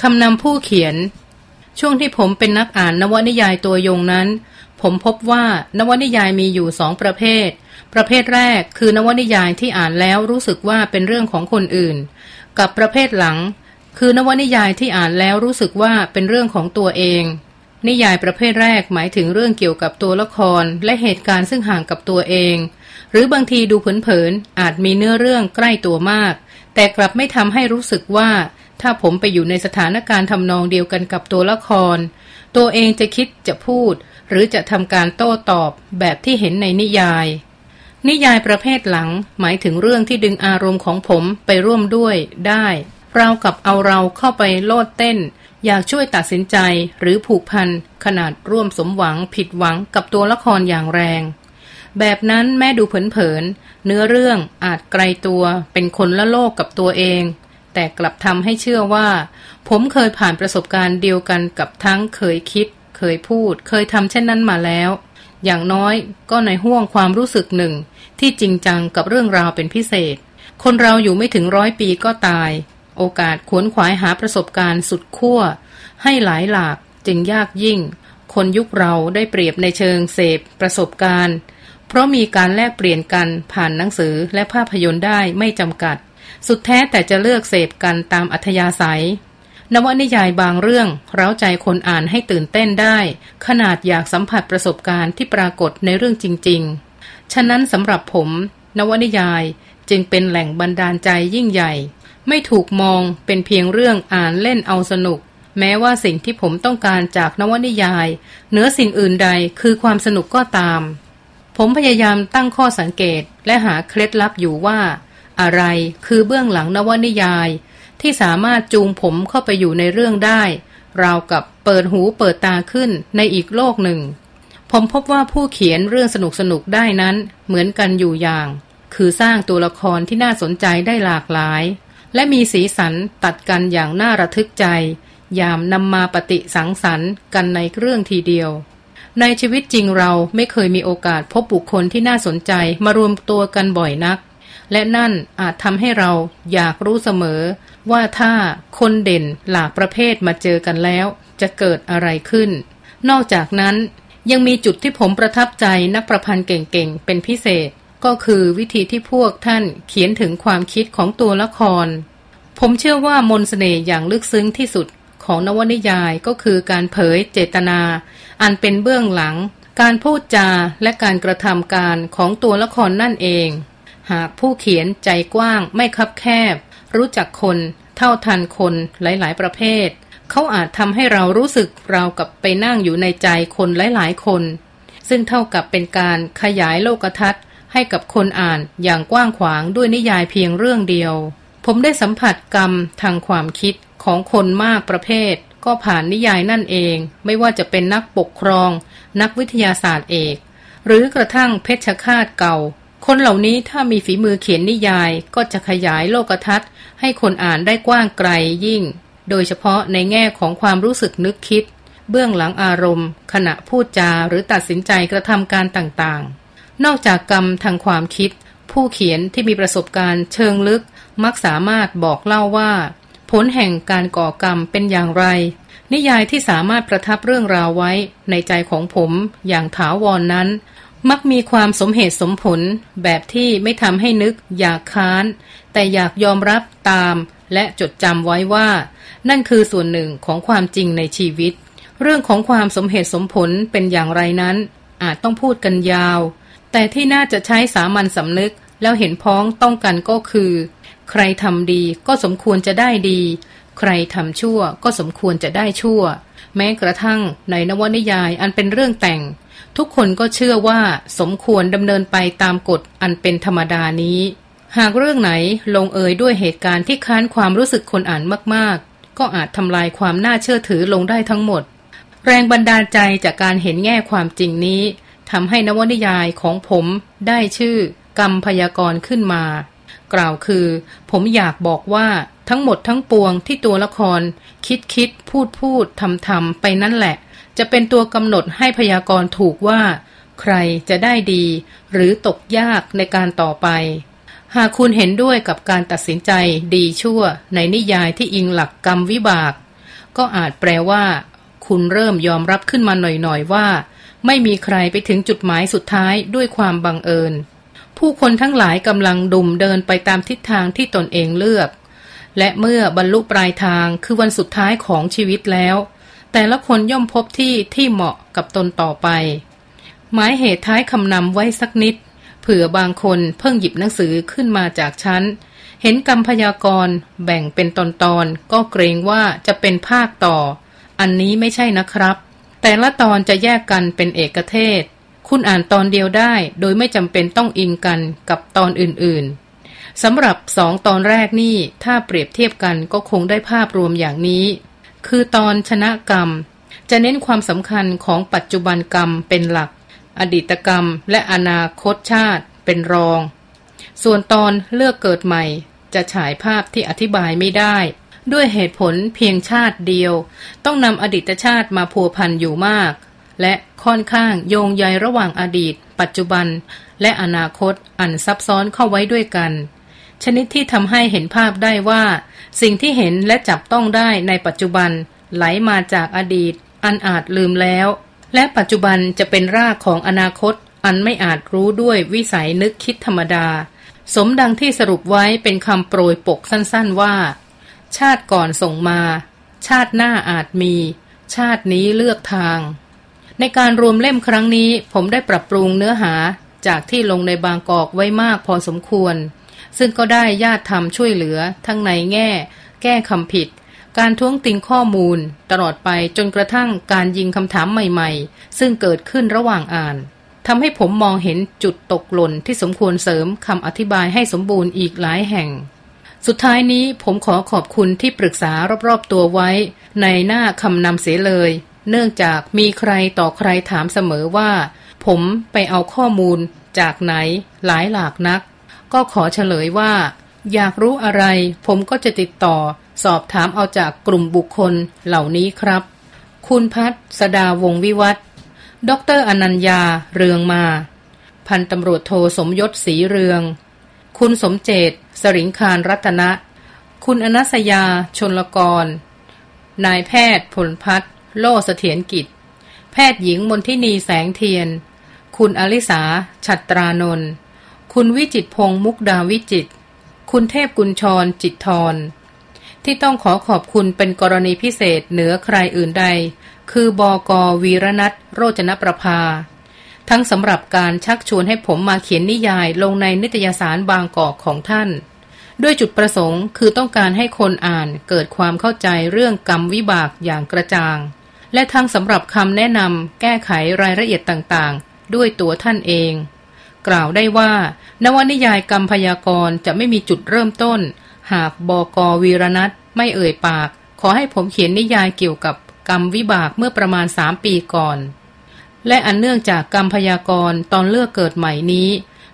คำนำผู้เขียน ช่วงที่ผมเป็นนักอ่านนวนิยายตัวยงนั้น ผมพบว่านวนิยายมีอยู่สองประเภท ประเภทแรกคือนวนิยายที่อ่านแล้วรู้สึกว่าเป็นเรื่องของคนอื่น กับประเภทหลัง คือนวนิยายที่อ่านแล้วรู้สึกว่าเป็นเรื่องของตัวเอง นิยายประเภทแรกหมายถึงเรื่องเกี่ยวกับตัวละครและเหตุการณ์ซึ่งห่างกับตัวเอง หรือบางทีดูเผินๆอาจมีเนื้อเรื่องใกล้ตัวมาก แต่กลับไม่ทำให้รู้สึกว่า ถ้าผมไปอยู่ในสถานการณ์ทำนองเดียวกันกับตัวละคร ตัวเองจะคิดจะพูด หรือจะทำการโต้ตอบแบบที่เห็นในนิยาย นิยายประเภทหลังหมายถึงเรื่องที่ดึงอารมณ์ของผมไปร่วมด้วยได้ เรากับเอาเราเข้าไปโลดเต้น อยากช่วยตัดสินใจหรือผูกพันขนาดร่วมสมหวังผิดหวังกับตัวละครอย่างแรง แบบนั้นแม่ดูเผินๆเนื้อเรื่องอาจไกลตัวเป็นคนละโลกกับตัวเอง แต่กลับทำให้เชื่อว่า ผมเคยผ่านประสบการณ์เดียวกันกับทั้งเคยคิด เคยพูด เคยทำเช่นนั้นมาแล้ว อย่างน้อยก็ในห่วงความรู้สึกหนึ่ง ที่จริงจังกับเรื่องราวเป็นพิเศษ คนเราอยู่ไม่ถึงร้อยปีก็ตาย โอกาสขวนขวายหาประสบการณ์สุดขั้วให้หลายหลากจึงยากยิ่ง คนยุคเราได้เปรียบในเชิงเสพประสบการณ์ เพราะมีการแลกเปลี่ยนกันผ่านหนังสือและภาพยนตร์ได้ไม่จำกัด สุดแท้แต่จะเลือกเสพกันตามอัธยาศัย นวนิยายบางเรื่อง เร้าใจคนอ่านให้ตื่นเต้นได้ ขนาดอยากสัมผัสประสบการณ์ที่ปรากฏในเรื่องจริง ๆ ฉะนั้นสำหรับผม นวนิยายจึงเป็นแหล่งบันดาลใจยิ่งใหญ่ ไม่ถูกมองเป็นเพียงเรื่องอ่านเล่นเอาสนุก แม้ว่าสิ่งที่ผมต้องการจากนวนิยายเหนือสิ่งอื่นใดคือความสนุกก็ตาม ผมพยายามตั้งข้อสังเกตและหาเคล็ดลับอยู่ว่า อะไรคือเบื้องหลังนวนิยาย ที่สามารถจูงผมเข้าไปอยู่ในเรื่องได้ ราวกับเปิดหูเปิดตาขึ้นในอีกโลกหนึ่ง ผมพบว่าผู้เขียนเรื่องสนุกสนุกได้นั้นเหมือนกันอยู่อย่าง คือสร้างตัวละครที่น่าสนใจได้หลากหลาย และมีสีสันตัดกันอย่างน่าระทึกใจ ยามนำมาปฏิสังสรรค์กันในเรื่องทีเดียวในชีวิตจริงเราไม่เคยมีโอกาสพบบุคคลที่น่าสนใจมารวมตัวกันบ่อยนัก และนั่นอาจทำให้เราอยากรู้เสมอ ว่าถ้าคนเด่นหลากประเภทมาเจอกันแล้ว จะเกิดอะไรขึ้น นอกจากนั้นยังมีจุดที่ผมประทับใจนักประพันธ์เก่งๆ เป็นพิเศษ ก็คือวิธีที่พวกท่านเขียนถึงความคิดของตัวละคร ผมเชื่อว่ามนสเสน่ห์อย่างลึกซึ้งที่สุดของนวนิยายก็คือการเผยเจตนา อันเป็นเบื้องหลัง การพูดจาและการกระทำการของตัวละครนั่นเอง หากผู้เขียนใจกว้างไม่คับแคบ รู้จักคนเท่าทันคนหลายๆ ประเภท เขาอาจทำให้เรารู้สึกเรากับไปนั่งอยู่ในใจคนหลายๆ คน ซึ่งเท่ากับเป็นการขยายโลกทัศน์ ให้กับคนอ่านอย่างกว้างขวางด้วยนิยายเพียงเรื่องเดียว ผมได้สัมผัสกรรมทางความคิดของคนมากประเภท ก็ผ่านนิยายนั่นเอง ไม่ว่าจะเป็นนักปกครอง นักวิทยาศาสตร์เอก หรือกระทั่งเพชฌฆาตเก่า คนเหล่านี้ถ้ามีฝีมือเขียนนิยายก็จะขยายโลกทัศน์ ให้คนอ่านได้กว้างไกลยิ่ง โดยเฉพาะในแง่ของความรู้สึกนึกคิด เบื้องหลังอารมณ์ ขณะพูดจาหรือตัดสินใจกระทำการต่างๆ นอกจากกรรมทางความคิด ผู้เขียนที่มีประสบการณ์เชิงลึก มักสามารถบอกเล่าว่า ผลแห่งการก่อกรรมเป็นอย่างไร นิยายที่สามารถประทับเรื่องราวไว้ในใจของผมอย่างถาวรนนั้น มักมีความสมเหตุสมผลแบบที่ไม่ทำให้นึกอยากค้าน แต่อยากยอมรับตามและจดจำไว้ว่า นั่นคือส่วนหนึ่งของความจริงในชีวิต เรื่องของความสมเหตุสมผลเป็นอย่างไรนั้น อาจต้องพูดกันยาว แต่ที่น่าจะใช้สามัญสำนึกแล้วเห็นพ้องต้องกันก็คือ ใครทำดีก็สมควรจะได้ดี ใครทำชั่วก็สมควรจะได้ชั่ว แม้กระทั่งในนวนิยายอันเป็นเรื่องแต่ง ทุกคนก็เชื่อว่าสมควรดำเนินไปตามกฎอันเป็นธรรมดานี้ หากเรื่องไหนลงเอยด้วยเหตุการณ์ที่ค้านความรู้สึกคนอ่านมากๆ ก็อาจทำลายความน่าเชื่อถือลงได้ทั้งหมด แรงบันดาลใจจากการเห็นแง่ความจริงนี้ทำให้นวนิยายของผมได้ชื่อกรรมพยากรขึ้นมา กล่าวคือ ผมอยากบอกว่าทั้งหมดทั้งปวงที่ตัวละคร คิดคิดพูดพูดทำทำไปนั่นแหละ จะเป็นตัวกำหนดให้พยากรณ์ถูกว่า ใครจะได้ดี หรือตกยากในการต่อไป หากคุณเห็นด้วยกับการตัดสินใจดีชั่วในนิยายที่อิงหลักกรรมวิบาก ก็อาจแปลว่า คุณเริ่มยอมรับขึ้นมาหน่อยๆว่า ไม่มีใครไปถึงจุดหมายสุดท้ายด้วยความบังเอิญ ผู้คนทั้งหลายกำลังดุมเดินไปตามทิศทางที่ตนเองเลือกและเมื่อบรรลุปลายทางคือวันสุดท้ายของชีวิตแล้ว แต่ละคนย่อมพบที่ที่เหมาะกับตนต่อไป หมายเหตุท้ายคำนำไว้สักนิด เผื่อบางคนเพิ่งหยิบหนังสือขึ้นมาจากชั้น เห็นกรรมพยากรณ์แบ่งเป็นตอนๆก็เกรงว่าจะเป็นภาคต่อ อันนี้ไม่ใช่นะครับ แต่ละตอนจะแยกกันเป็นเอกเทศ คุณอ่านตอนเดียวได้ โดยไม่จำเป็นต้องอิงกันกับตอนอื่นๆสำหรับสองตอนแรกนี่ถ้าเปรียบเทียบกันก็คงได้ภาพรวมอย่างนี้ คือตอนชนะกรรม จะเน้นความสำคัญของปัจจุบันกรรมเป็นหลัก อดีตกรรมและอนาคตชาติเป็นรอง ส่วนตอนเลือกเกิดใหม่ จะฉายภาพที่อธิบายไม่ได้ ด้วยเหตุผลเพียงชาติเดียว ต้องนำอดีตชาติมาพัวพันอยู่มาก และค่อนข้างโยงใยระหว่างอดีต ปัจจุบัน และอนาคตอันซับซ้อนเข้าไว้ด้วยกัน ชนิดที่ทำให้เห็นภาพได้ว่า สิ่งที่เห็นและจับต้องได้ในปัจจุบันไหลมาจากอดีต อันอาจลืมแล้ว และปัจจุบันจะเป็นรากของอนาคต อันไม่อาจรู้ด้วยวิสัยนึกคิดธรรมดา สมดังที่สรุปไว้เป็นคำโปรยปกสั้นๆว่า ชาติก่อนส่งมา ชาติหน้าอาจมี ชาตินี้เลือกทาง ในการรวมเล่มครั้งนี้ผมได้ปรับปรุงเนื้อหาจากที่ลงในบางกอกไว้มากพอสมควร ซึ่งก็ได้ญาติธรรมช่วยเหลือ ทั้งในแง่ แก้คำผิด การท้วงติงข้อมูล ตลอดไปจนกระทั่งการยิงคำถามใหม่ๆ ซึ่งเกิดขึ้นระหว่างอ่านทำให้ผมมองเห็นจุดตกหล่นที่สมควรเสริมคำอธิบายให้สมบูรณ์อีกหลายแห่ง สุดท้ายนี้ผมขอขอบคุณที่ปรึกษารอบๆตัวไว้ ในหน้าคำนำเสียเลย เนื่องจากมีใครต่อใครถามเสมอว่า ผมไปเอาข้อมูลจากไหนหลายหลากนัก ก็ขอเฉลยว่า อยากรู้อะไร ผมก็จะติดต่อ สอบถามเอาจากกลุ่มบุคคลเหล่านี้ครับ คุณพัฒสดาวงวิวัฒดรอนัญญาเรืองมา พันตำรวจโทสมยศสีเรือง คุณสมเจต สริงคารรัตนะ คุณอนัสยาชนลกร นายแพทย์ผลพัฒโลเสถียรกิจ แพทย์หญิงมนทินีแสงเทียน คุณอลิสา ฉัตรานนท์ คุณวิจิตพงมุกดาวิจิต คุณเทพกุญชรจิตทร ที่ต้องขอขอบคุณเป็นกรณีพิเศษเหนือใครอื่นใด คือ บอกอวีรนัทโรจนประภา ทั้งสำหรับการชักชวนให้ผมมาเขียนนิยายลงในนิตยสารบางกอกของท่าน ด้วยจุดประสงค์คือต้องการให้คนอ่านเกิดความเข้าใจเรื่องกรรมวิบากอย่างกระจ่าง และทั้งสำหรับคำแนะนำแก้ไขรายละเอียดต่างๆ ด้วยตัวท่านเอง กล่าวได้ว่า นวนิยายกรรมพยากรจะไม่มีจุดเริ่มต้น หากบอกอวีรนัทไม่เอ่ยปาก ขอให้ผมเขียนนิยายเกี่ยวกับกรรมวิบากเมื่อประมาณสามปีก่อน และอันเนื่องจากกรรมพยากรณ์ตอนเลือกเกิดใหม่นี้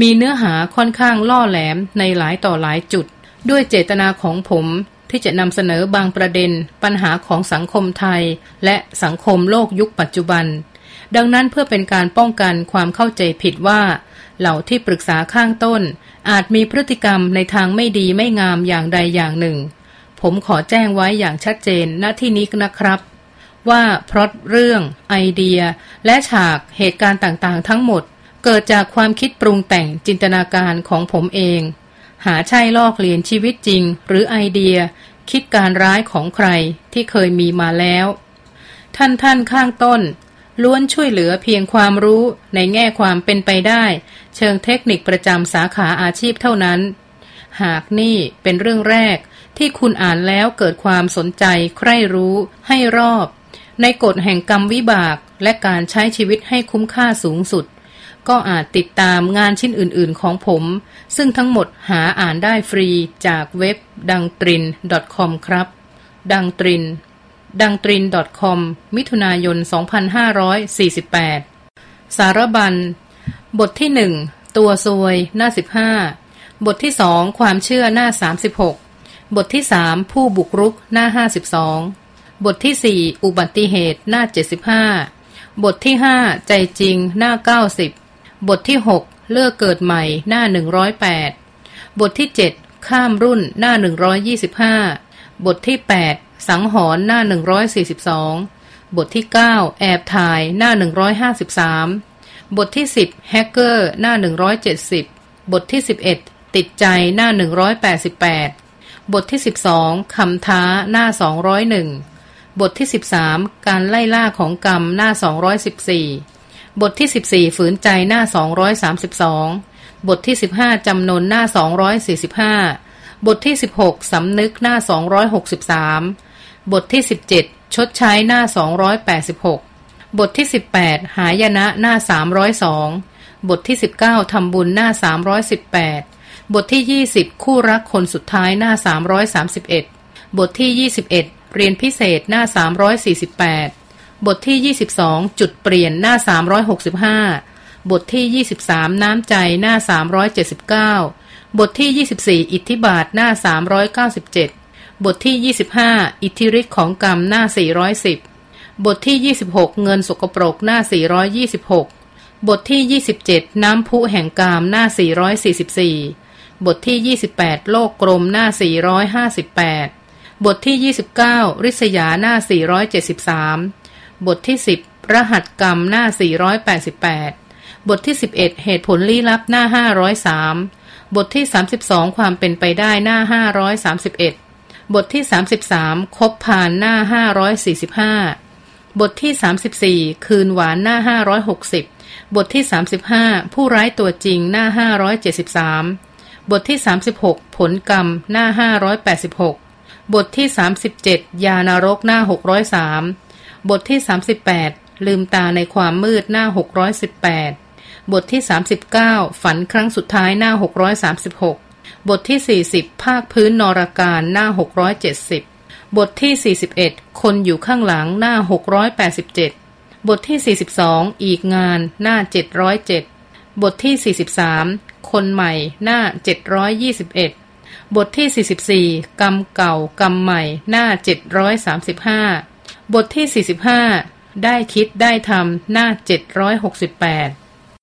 มีเนื้อหาค่อนข้างล่อแหลมในหลายต่อหลายจุด ด้วยเจตนาของผมที่จะนำเสนอบางประเด็นปัญหาของสังคมไทย และสังคมโลกยุคปัจจุบัน ดังนั้นเพื่อเป็นการป้องกันความเข้าใจผิดว่า เหล่าที่ปรึกษาข้างต้น อาจมีพฤติกรรมในทางไม่ดีไม่งามอย่างใดอย่างหนึ่ง ผมขอแจ้งไว้อย่างชัดเจนณที่นี้นะครับ ว่าพราะเรื่อง ไอเดีย และฉากเหตุการณ์ต่างๆ ทั้งหมด เกิดจากความคิดปรุงแต่งจินตนาการของผมเอง หาใช่ลอกเลียนชีวิตจริง หรือไอเดีย คิดการร้ายของใครที่เคยมีมาแล้ว ท่านท่านข้างต้นล้วนช่วยเหลือเพียงความรู้ในแง่ความเป็นไปได้ เชิงเทคนิคประจำสาขาอาชีพเท่านั้น หากนี่เป็นเรื่องแรกที่คุณอ่านแล้วเกิดความสนใจใคร่รู้ให้รอบ ในกฎแห่งกรรมวิบากและการใช้ชีวิตให้คุ้มค่าสูงสุด ก็อาจติดตามงานชิ้นอื่น ๆ ของผม ซึ่งทั้งหมดหาอ่านได้ฟรีจากเว็บดังตริน .com ครับ ดังตรินดังตริน .com มิถุนายน 2548 สารบัญ บทที่หนึ่งตัวซวยหน้า15บห้าบทที่สองความเชื่อหน้า36บหกบทที่สามผู้บุกรุกหน้า52บสองบทที่สี่อุบัติเหตุหน้าเจ็ดสิบห้าบทที่ห้าใจจริงหน้าเก้าสิบบทที่หกเลือกเกิดใหม่หน้าหนึ่งร้อยแปดบทที่เจ็ดข้ามรุ่นหน้าหนึ่งร้อยยี่สิบห้าบทที่8สังหรณ์หน้า142บสองบทที่9แอบถ่ายหน้า153 บทที่ 10 แฮกเกอร์ หน้า 170 บทที่ 11 ติดใจหน้า 188 บทที่ 12 คำท้าหน้า 201 บทที่ 13 การไล่ล่าของกรรมหน้า 214 บทที่ 14 ฝืนใจหน้า 232 บทที่ 15 จำนนหน้า 245 บทที่ 16 สำนึกหน้า 263 บทที่ 17 ชดใช้หน้า 286 บทที่ 18 หายนะหน้า 302 บทที่ 19ทำบุญหน้า 318 บทที่ 20 คู่รักคนสุดท้ายหน้า 331 บทที่ 21 เรียนพิเศษหน้า 348 บทที่ 22 จุดเปลี่ยนหน้า 365 บทที่ 23 น้ำใจหน้า 379 บทที่ 24 อิทธิบาทหน้า 397 บทที่ 25 อิทธิฤทธิ์ของกรรมหน้า 410 บทที่ 26 เงินสกปรกหน้า 426 บทที่ 27 น้ำพุแห่งกามหน้า 444 บทที่ 28 โลกกลมหน้า 458 บทที่ 29 ริษยาหน้า 473 บทที่ 10 รหัสกรรมหน้า 488 บทที่ 11 เหตุผลลี้ลับหน้า 503 บทที่ 32 ความเป็นไปได้หน้า 531 บทที่ 33 คบผ่านหน้า 545 บทที่ 34 คืนหวานหน้า 560 บทที่ 35 ผู้ร้ายตัวจริงหน้า 573 บทที่ 36 ผลกรรมหน้า 586 บทที่ 37 ยานรกหน้า 603 บทที่ 38 ลืมตาในความมืดหน้า 618 บทที่ 39 ฝันครั้งสุดท้ายหน้า 636 บทที่ 40 ภาคพื้นนรการหน้า 670 บทที่ 41 คนอยู่ข้างหลังหน้า 687 บทที่ 42 อีกงานหน้า 707 บทที่ 43 คนใหม่หน้า 721 บทที่ 44 กรรมเก่ากรรมใหม่หน้า 735 บทที่ 45 ได้คิดได้ทำหน้า 768